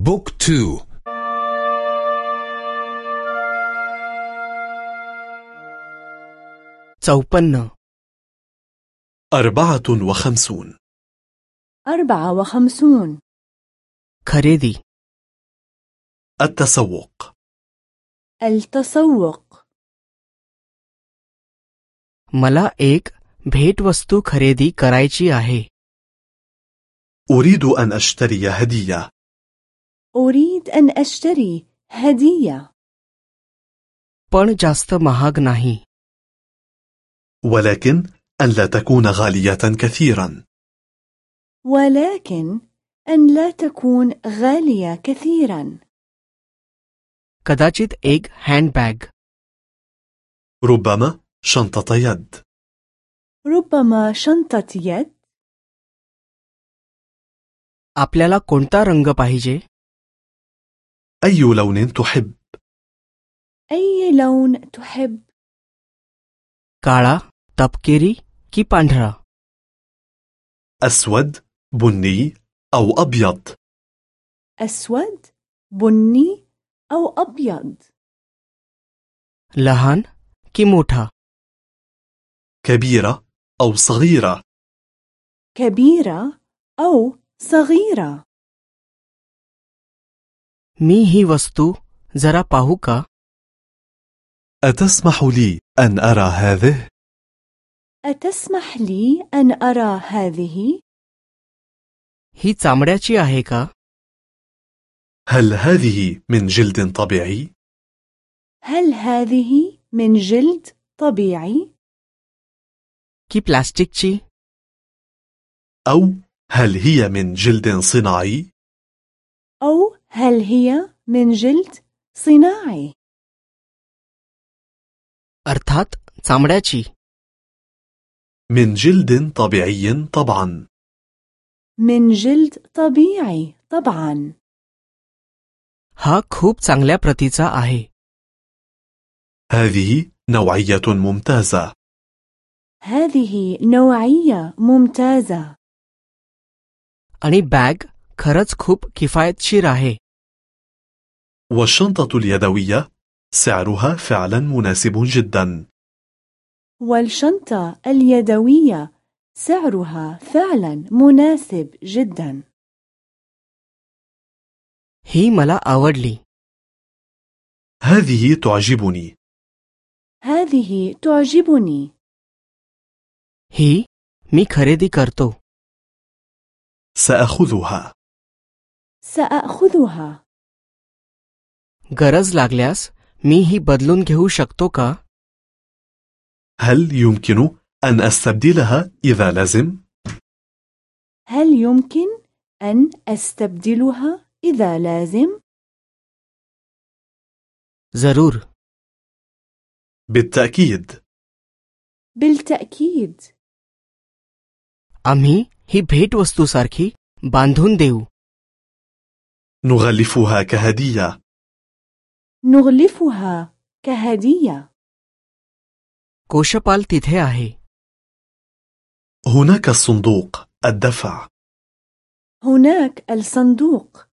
بوك تو चौपन्न أربعة وخمسون أربعة وخمسون खरेदी التسوق التسوق मला एक भेटवस्तू खरेदी करायची आहे أريد أن أشتري هدية أريد أن أشتري هدية पण जास्त महाग नाही ولكن أن لا تكون غالية كثيرا ولكن أن لا تكون غالية كثيرا कदाचित एक हँडबॅग ربما شنطة يد ربما شنطة يد आपल्याला कोणता रंग पाहिजे أي لون تحب أي لون تحب काळा तपकिरी की पांढरा أسود بني أو أبيض أسود بني أو أبيض लहान की मोठा كبيرة أو صغيرة كبيرة أو صغيرة मी ही वस्तू जरा पाहू का أتسمح لي أن أرى هذه؟ أتسمح لي أن أرى هذه؟ ही चामड्याची आहे का هل هذه من جلد طبيعي؟ هل هذه من جلد طبيعي؟ की प्लास्टिकची أو هل هي من جلد صناعي؟ أو هل هي من جلد صناعي؟ अर्थात चामड्याची من جلد طبيعي طبعا من جلد طبيعي طبعا हा खूप चांगल्या प्रतीचा आहे هذه نوعية ممتازة هذه نوعية ممتازة आणि बॅग खरंच खूप किफायतशीर आहे والشنطة اليدوية سعرها فعلا مناسب جدا والشنطة اليدوية سعرها فعلا مناسب جدا ही मला आवडली هذه تعجبني هذه تعجبني ही मी खरेदी करतो سأخذها سأخذها गरज लागल्यास मी ही बदलून घेऊ शकतो का هل يمكن أن أستبدلها إذا لازم؟ هل يمكن أن أستبدلها إذا لازم؟ जरूर بالتأكيد بالتأكيد आम्ही ही भेटवस्तूसारखी बांधून देऊ نغلفها كهدية نغلفها كهدية कोशपाल तिथे आहे هناك الصندوق الدفع هناك الصندوق